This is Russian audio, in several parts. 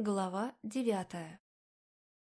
Глава девятая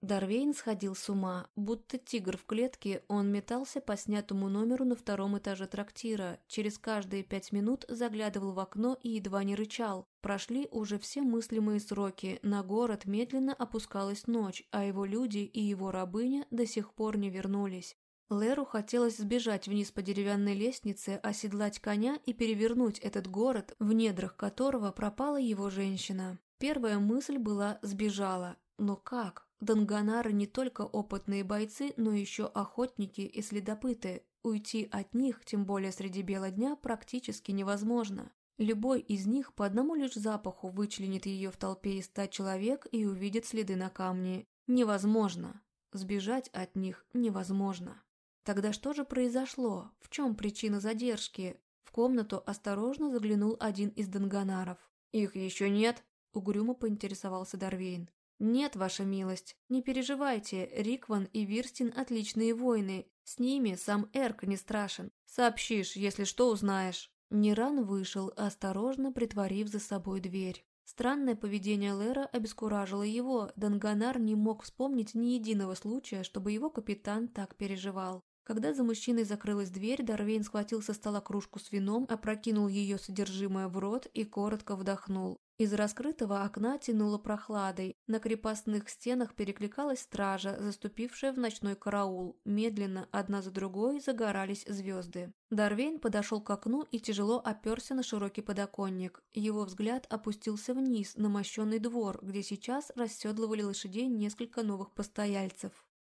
Дарвейн сходил с ума, будто тигр в клетке, он метался по снятому номеру на втором этаже трактира, через каждые пять минут заглядывал в окно и едва не рычал. Прошли уже все мыслимые сроки, на город медленно опускалась ночь, а его люди и его рабыня до сих пор не вернулись. Леру хотелось сбежать вниз по деревянной лестнице, оседлать коня и перевернуть этот город, в недрах которого пропала его женщина. Первая мысль была «сбежала». Но как? Данганары не только опытные бойцы, но еще охотники и следопыты. Уйти от них, тем более среди бела дня, практически невозможно. Любой из них по одному лишь запаху вычленит ее в толпе из ста человек и увидит следы на камне. Невозможно. Сбежать от них невозможно. Тогда что же произошло? В чем причина задержки? В комнату осторожно заглянул один из данганаров. «Их еще нет?» – угрюмо поинтересовался Дарвейн. «Нет, ваша милость, не переживайте, Рикван и Вирстин отличные воины, с ними сам Эрк не страшен. Сообщишь, если что узнаешь». Ниран вышел, осторожно притворив за собой дверь. Странное поведение Лера обескуражило его, Данганар не мог вспомнить ни единого случая, чтобы его капитан так переживал. Когда за мужчиной закрылась дверь, Дарвейн схватил со стола кружку с вином, опрокинул ее содержимое в рот и коротко вдохнул. Из раскрытого окна тянуло прохладой. На крепостных стенах перекликалась стража, заступившая в ночной караул. Медленно, одна за другой, загорались звезды. Дарвейн подошел к окну и тяжело оперся на широкий подоконник. Его взгляд опустился вниз, на мощенный двор, где сейчас расседлывали лошадей несколько новых постояльцев.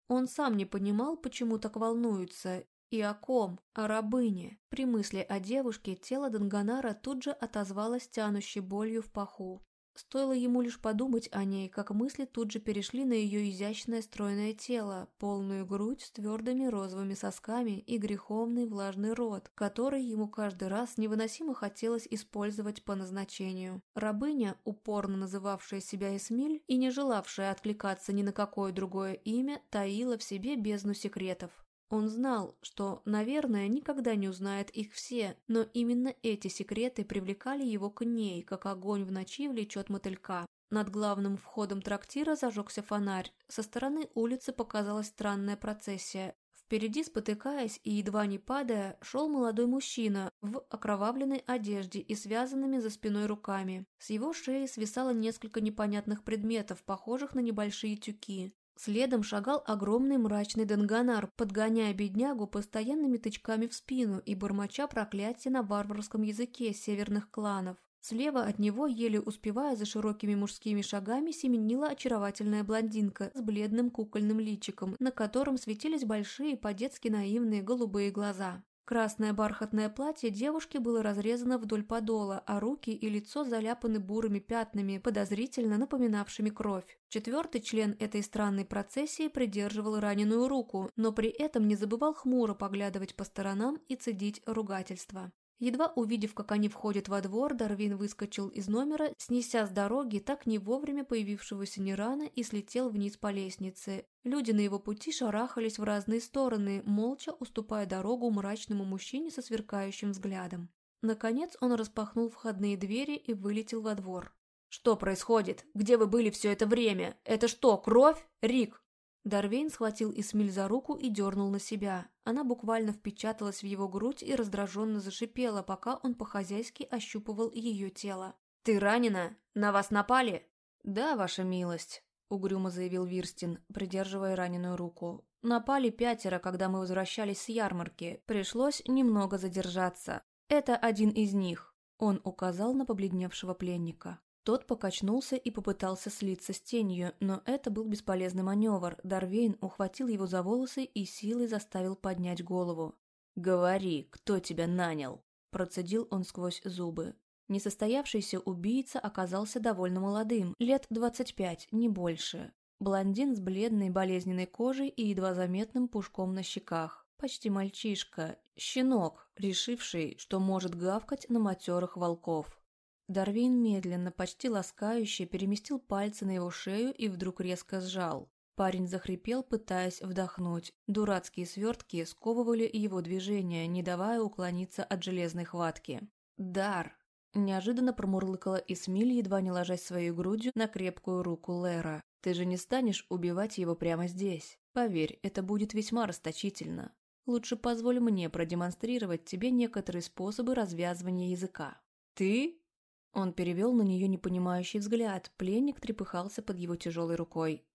Он сам не понимал, почему так волнуются, и о ком? О рабыне. При мысли о девушке тело Данганара тут же отозвалось тянущей болью в паху. Стоило ему лишь подумать о ней, как мысли тут же перешли на ее изящное стройное тело, полную грудь с твердыми розовыми сосками и греховный влажный рот, который ему каждый раз невыносимо хотелось использовать по назначению. Рабыня, упорно называвшая себя Эсмиль и не желавшая откликаться ни на какое другое имя, таила в себе бездну секретов. Он знал, что, наверное, никогда не узнает их все, но именно эти секреты привлекали его к ней, как огонь в ночи влечет мотылька. Над главным входом трактира зажегся фонарь. Со стороны улицы показалась странная процессия. Впереди, спотыкаясь и едва не падая, шел молодой мужчина в окровавленной одежде и связанными за спиной руками. С его шеи свисало несколько непонятных предметов, похожих на небольшие тюки. Следом шагал огромный мрачный Данганар, подгоняя беднягу постоянными тычками в спину и бормоча проклятия на варварском языке северных кланов. Слева от него, еле успевая за широкими мужскими шагами, семенила очаровательная блондинка с бледным кукольным личиком, на котором светились большие, по-детски наивные голубые глаза. Красное бархатное платье девушки было разрезано вдоль подола, а руки и лицо заляпаны бурыми пятнами, подозрительно напоминавшими кровь. Четвертый член этой странной процессии придерживал раненую руку, но при этом не забывал хмуро поглядывать по сторонам и цедить ругательства. Едва увидев, как они входят во двор, Дарвин выскочил из номера, снеся с дороги так не вовремя появившегося Нирана и слетел вниз по лестнице. Люди на его пути шарахались в разные стороны, молча уступая дорогу мрачному мужчине со сверкающим взглядом. Наконец он распахнул входные двери и вылетел во двор. «Что происходит? Где вы были все это время? Это что, кровь? Рик, Дарвейн схватил Исмиль за руку и дернул на себя. Она буквально впечаталась в его грудь и раздраженно зашипела, пока он по-хозяйски ощупывал ее тело. «Ты ранена? На вас напали?» «Да, ваша милость», — угрюмо заявил Вирстин, придерживая раненую руку. «Напали пятеро, когда мы возвращались с ярмарки. Пришлось немного задержаться. Это один из них». Он указал на побледневшего пленника. Тот покачнулся и попытался слиться с тенью, но это был бесполезный маневр. Дарвейн ухватил его за волосы и силой заставил поднять голову. «Говори, кто тебя нанял?» Процедил он сквозь зубы. Несостоявшийся убийца оказался довольно молодым, лет двадцать пять, не больше. Блондин с бледной болезненной кожей и едва заметным пушком на щеках. Почти мальчишка, щенок, решивший, что может гавкать на матерых волков. Дарвин медленно, почти ласкающе, переместил пальцы на его шею и вдруг резко сжал. Парень захрипел, пытаясь вдохнуть. Дурацкие свертки сковывали его движения, не давая уклониться от железной хватки. «Дар!» Неожиданно промурлыкала Исмиль, едва не ложась своей грудью на крепкую руку Лера. «Ты же не станешь убивать его прямо здесь. Поверь, это будет весьма расточительно. Лучше позволь мне продемонстрировать тебе некоторые способы развязывания языка». «Ты?» Он перевел на нее непонимающий взгляд. Пленник трепыхался под его тяжелой рукой.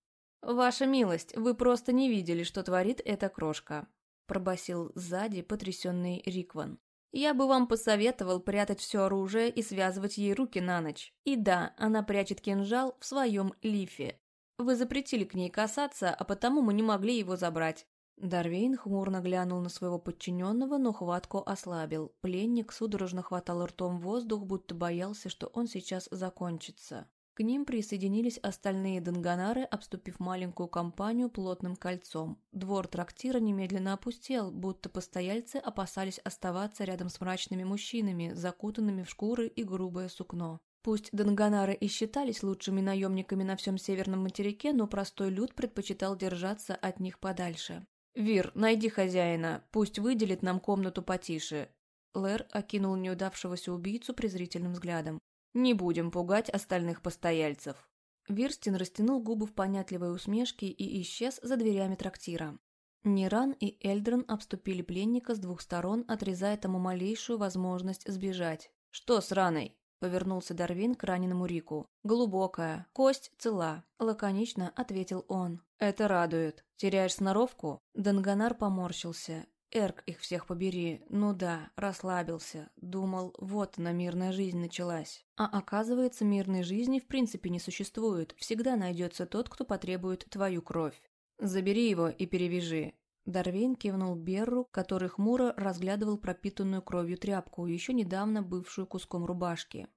«Ваша милость, вы просто не видели, что творит эта крошка», пробасил сзади потрясенный Рикван. Я бы вам посоветовал прятать все оружие и связывать ей руки на ночь. И да, она прячет кинжал в своем лифе. Вы запретили к ней касаться, а потому мы не могли его забрать. Дарвейн хмурно глянул на своего подчиненного, но хватку ослабил. Пленник судорожно хватал ртом воздух, будто боялся, что он сейчас закончится. К ним присоединились остальные донганары, обступив маленькую компанию плотным кольцом. Двор трактира немедленно опустел, будто постояльцы опасались оставаться рядом с мрачными мужчинами, закутанными в шкуры и грубое сукно. Пусть донганары и считались лучшими наемниками на всем северном материке, но простой люд предпочитал держаться от них подальше. «Вир, найди хозяина, пусть выделит нам комнату потише». Лэр окинул неудавшегося убийцу презрительным взглядом. Не будем пугать остальных постояльцев. Вирстин растянул губы в понятливой усмешке и исчез за дверями трактира. Ниран и Эльдрон обступили пленника с двух сторон, отрезая тому малейшую возможность сбежать. «Что с раной?» – повернулся Дарвин к раненому Рику. «Глубокая. Кость цела», – лаконично ответил он. «Это радует. Теряешь сноровку?» Данганар поморщился. Эрк их всех побери, ну да, расслабился, думал, вот на мирная жизнь началась. А оказывается, мирной жизни в принципе не существует, всегда найдется тот, кто потребует твою кровь. Забери его и перевяжи. Дарвейн кивнул Берру, который хмуро разглядывал пропитанную кровью тряпку, еще недавно бывшую куском рубашки.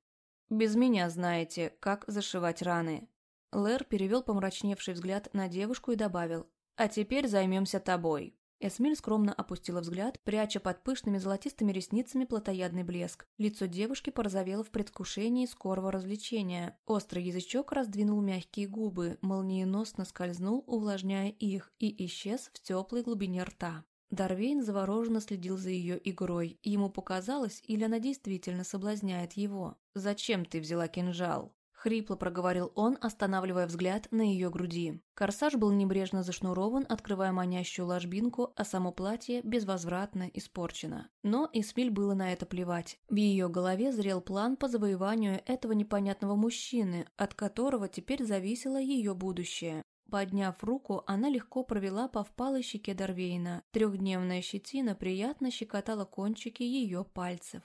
«Без меня знаете, как зашивать раны». Лэр перевел помрачневший взгляд на девушку и добавил, «А теперь займемся тобой». Эсмиль скромно опустила взгляд, пряча под пышными золотистыми ресницами плотоядный блеск. Лицо девушки порозовело в предвкушении скорого развлечения. Острый язычок раздвинул мягкие губы, молниеносно скользнул, увлажняя их, и исчез в теплой глубине рта. Дарвейн завороженно следил за ее игрой. Ему показалось, или она действительно соблазняет его. «Зачем ты взяла кинжал?» Хрипло проговорил он, останавливая взгляд на ее груди. Корсаж был небрежно зашнурован, открывая манящую ложбинку, а само платье безвозвратно испорчено. Но Исмиль было на это плевать. В ее голове зрел план по завоеванию этого непонятного мужчины, от которого теперь зависело ее будущее. Подняв руку, она легко провела по впалой щеке Дарвейна. Трехдневная щетина приятно щекотала кончики ее пальцев.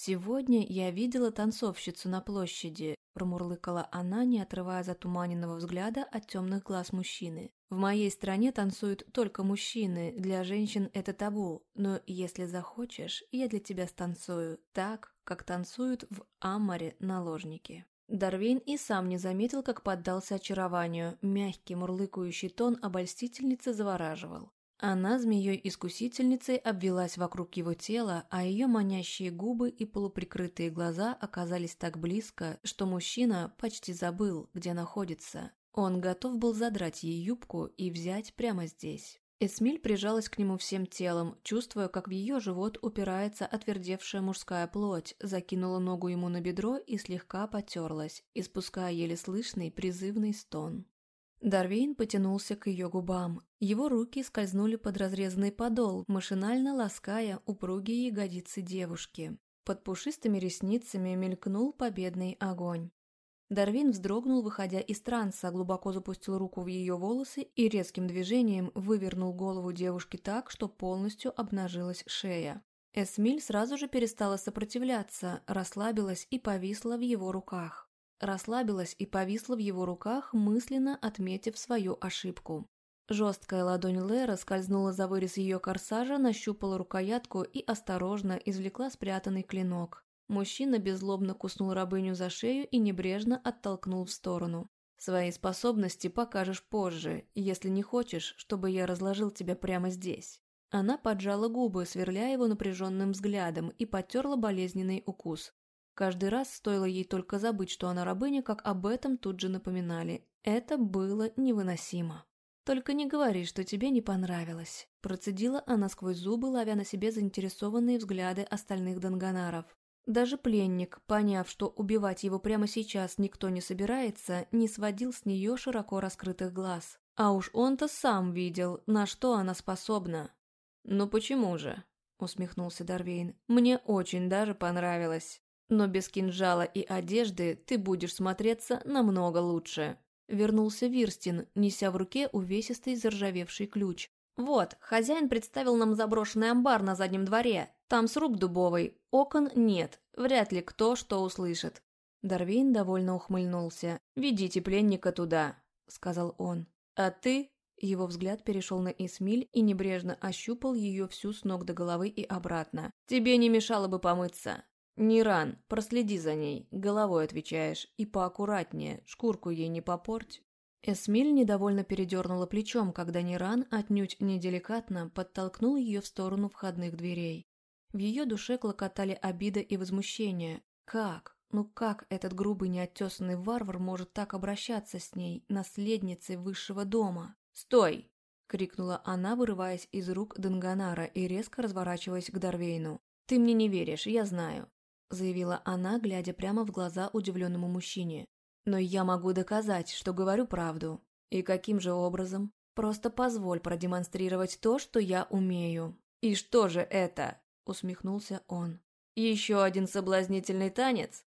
«Сегодня я видела танцовщицу на площади», – промурлыкала она, не отрывая затуманенного взгляда от темных глаз мужчины. «В моей стране танцуют только мужчины, для женщин это табу, но если захочешь, я для тебя станцую, так, как танцуют в Амаре наложники». Дарвин и сам не заметил, как поддался очарованию. Мягкий мурлыкающий тон обольстительницы завораживал. Она змеей-искусительницей обвелась вокруг его тела, а ее манящие губы и полуприкрытые глаза оказались так близко, что мужчина почти забыл, где находится. Он готов был задрать ей юбку и взять прямо здесь. Эсмиль прижалась к нему всем телом, чувствуя, как в ее живот упирается отвердевшая мужская плоть, закинула ногу ему на бедро и слегка потерлась, испуская еле слышный призывный стон. Дарвейн потянулся к ее губам. Его руки скользнули под разрезанный подол, машинально лаская упругие ягодицы девушки. Под пушистыми ресницами мелькнул победный огонь. Дарвин вздрогнул, выходя из транса, глубоко запустил руку в ее волосы и резким движением вывернул голову девушки так, что полностью обнажилась шея. Эсмиль сразу же перестала сопротивляться, расслабилась и повисла в его руках расслабилась и повисла в его руках, мысленно отметив свою ошибку. Жесткая ладонь Лера скользнула за вырез ее корсажа, нащупала рукоятку и осторожно извлекла спрятанный клинок. Мужчина беззлобно куснул рабыню за шею и небрежно оттолкнул в сторону. «Свои способности покажешь позже, если не хочешь, чтобы я разложил тебя прямо здесь». Она поджала губы, сверляя его напряженным взглядом, и потерла болезненный укус. Каждый раз стоило ей только забыть, что она рабыня, как об этом тут же напоминали. Это было невыносимо. «Только не говори, что тебе не понравилось», – процедила она сквозь зубы, ловя на себе заинтересованные взгляды остальных донганаров. Даже пленник, поняв, что убивать его прямо сейчас никто не собирается, не сводил с нее широко раскрытых глаз. А уж он-то сам видел, на что она способна. «Ну почему же?» — усмехнулся Дарвейн. «Мне очень даже понравилось. Но без кинжала и одежды ты будешь смотреться намного лучше». Вернулся Вирстин, неся в руке увесистый заржавевший ключ. «Вот, хозяин представил нам заброшенный амбар на заднем дворе. Там сруб дубовый, окон нет, вряд ли кто что услышит». Дарвейн довольно ухмыльнулся. «Ведите пленника туда», — сказал он. «А ты...» Его взгляд перешел на Исмиль и небрежно ощупал ее всю с ног до головы и обратно. «Тебе не мешало бы помыться. «Ниран, проследи за ней, головой отвечаешь, и поаккуратнее, шкурку ей не попорть». Эсмиль недовольно передернула плечом, когда Ниран отнюдь неделикатно подтолкнул ее в сторону входных дверей. В ее душе клокотали обида и возмущение. Как? Ну как этот грубый неоттесанный варвар может так обращаться с ней, наследницей высшего дома? «Стой!» — крикнула она, вырываясь из рук Данганара и резко разворачиваясь к Дарвейну. «Ты мне не веришь, я знаю. — заявила она, глядя прямо в глаза удивленному мужчине. «Но я могу доказать, что говорю правду. И каким же образом? Просто позволь продемонстрировать то, что я умею». «И что же это?» — усмехнулся он. «Еще один соблазнительный танец?»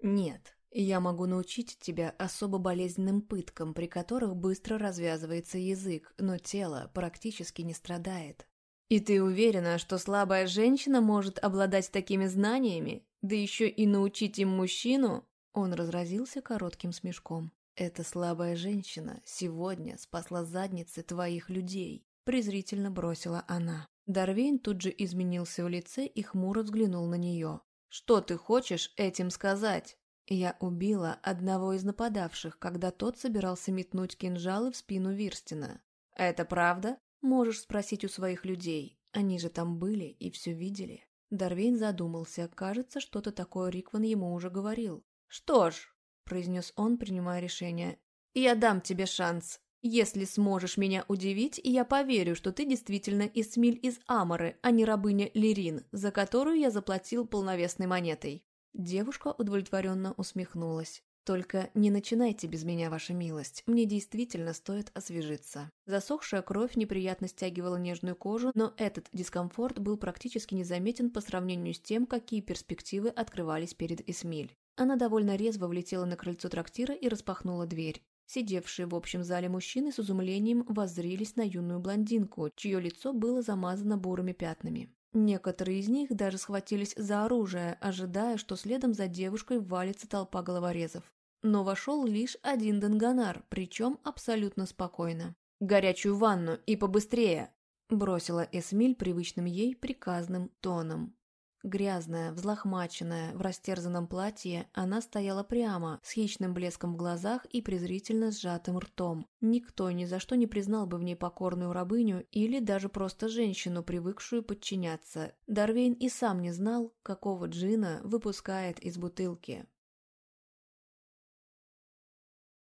«Нет, я могу научить тебя особо болезненным пыткам, при которых быстро развязывается язык, но тело практически не страдает. «И ты уверена, что слабая женщина может обладать такими знаниями, да еще и научить им мужчину?» Он разразился коротким смешком. «Эта слабая женщина сегодня спасла задницы твоих людей», презрительно бросила она. Дарвейн тут же изменился в лице и хмуро взглянул на нее. «Что ты хочешь этим сказать?» Я убила одного из нападавших, когда тот собирался метнуть кинжалы в спину Вирстина. «Это правда?» Можешь спросить у своих людей. Они же там были и все видели. Дарвейн задумался. Кажется, что-то такое Рикван ему уже говорил. «Что ж», — произнес он, принимая решение, — «я дам тебе шанс. Если сможешь меня удивить, я поверю, что ты действительно Исмиль из Аморы, а не рабыня Лирин, за которую я заплатил полновесной монетой». Девушка удовлетворенно усмехнулась. Только не начинайте без меня, ваша милость. Мне действительно стоит освежиться. Засохшая кровь неприятно стягивала нежную кожу, но этот дискомфорт был практически незаметен по сравнению с тем, какие перспективы открывались перед Эсмиль. Она довольно резво влетела на крыльцо трактира и распахнула дверь. Сидевшие в общем зале мужчины с изумлением воззрились на юную блондинку, чье лицо было замазано бурыми пятнами. Некоторые из них даже схватились за оружие, ожидая, что следом за девушкой валится толпа головорезов. Но вошел лишь один Данганар, причем абсолютно спокойно. «Горячую ванну и побыстрее!» – бросила Эсмиль привычным ей приказным тоном. Грязная, взлохмаченная, в растерзанном платье, она стояла прямо, с хищным блеском в глазах и презрительно сжатым ртом. Никто ни за что не признал бы в ней покорную рабыню или даже просто женщину, привыкшую подчиняться. Дарвейн и сам не знал, какого джина выпускает из бутылки.